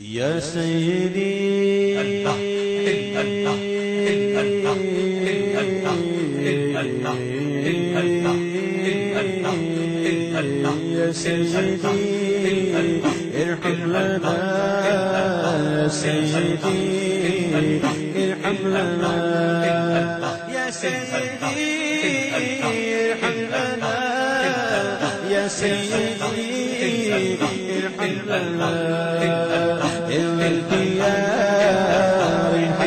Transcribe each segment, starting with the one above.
يا سيدي يا سيدي ارحم لنا يا سيدي ارحم لنا يا ارحم لنا يا سيدي ارحم لنا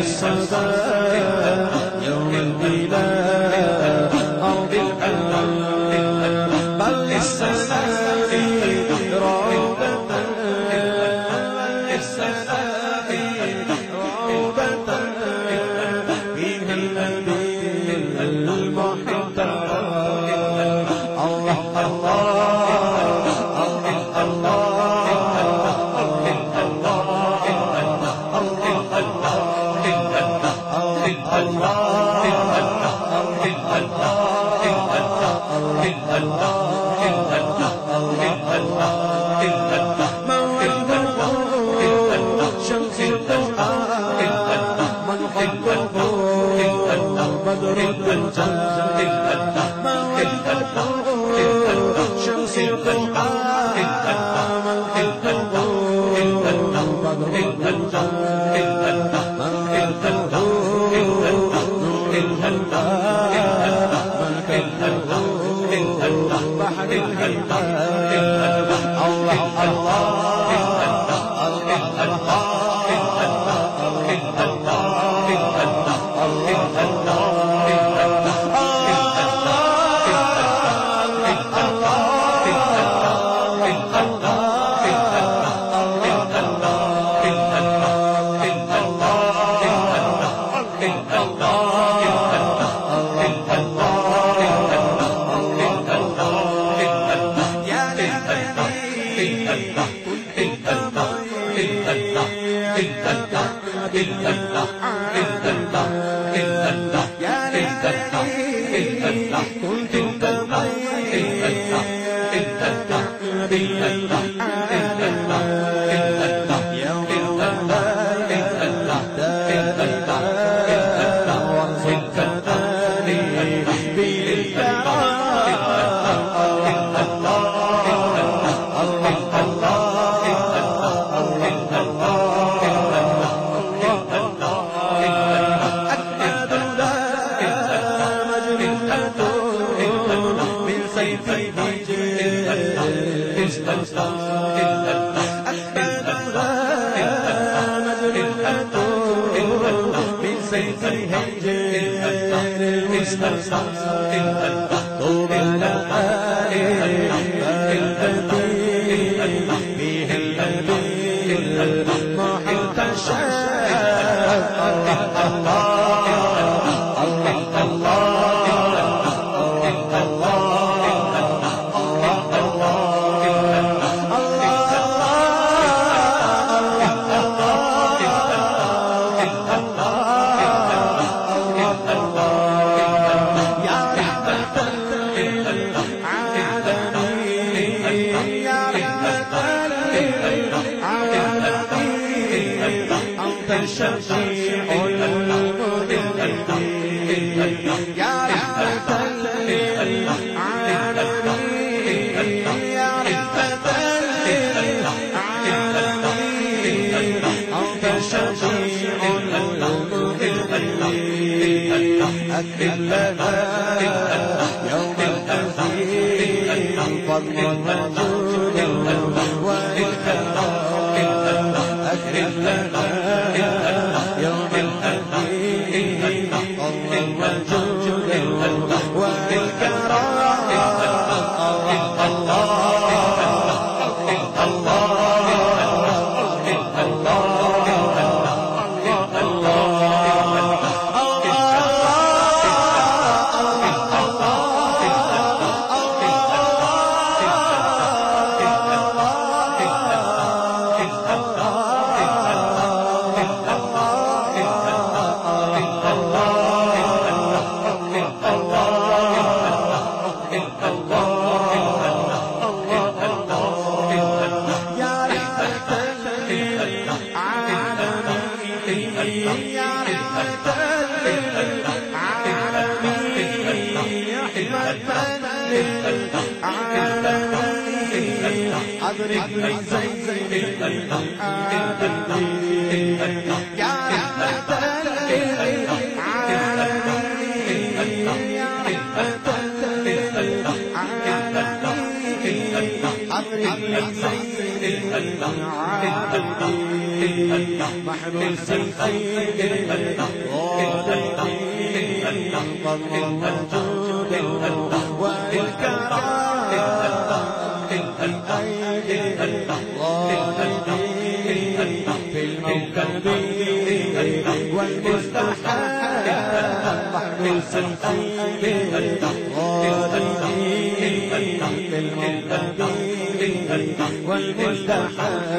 حصدا يوم البلاد أرض الحرام بدر اللہ اللہ طوبى لنا يوم الأخير فضلا اللہ للعالمين رحمة الموكب والمستحاب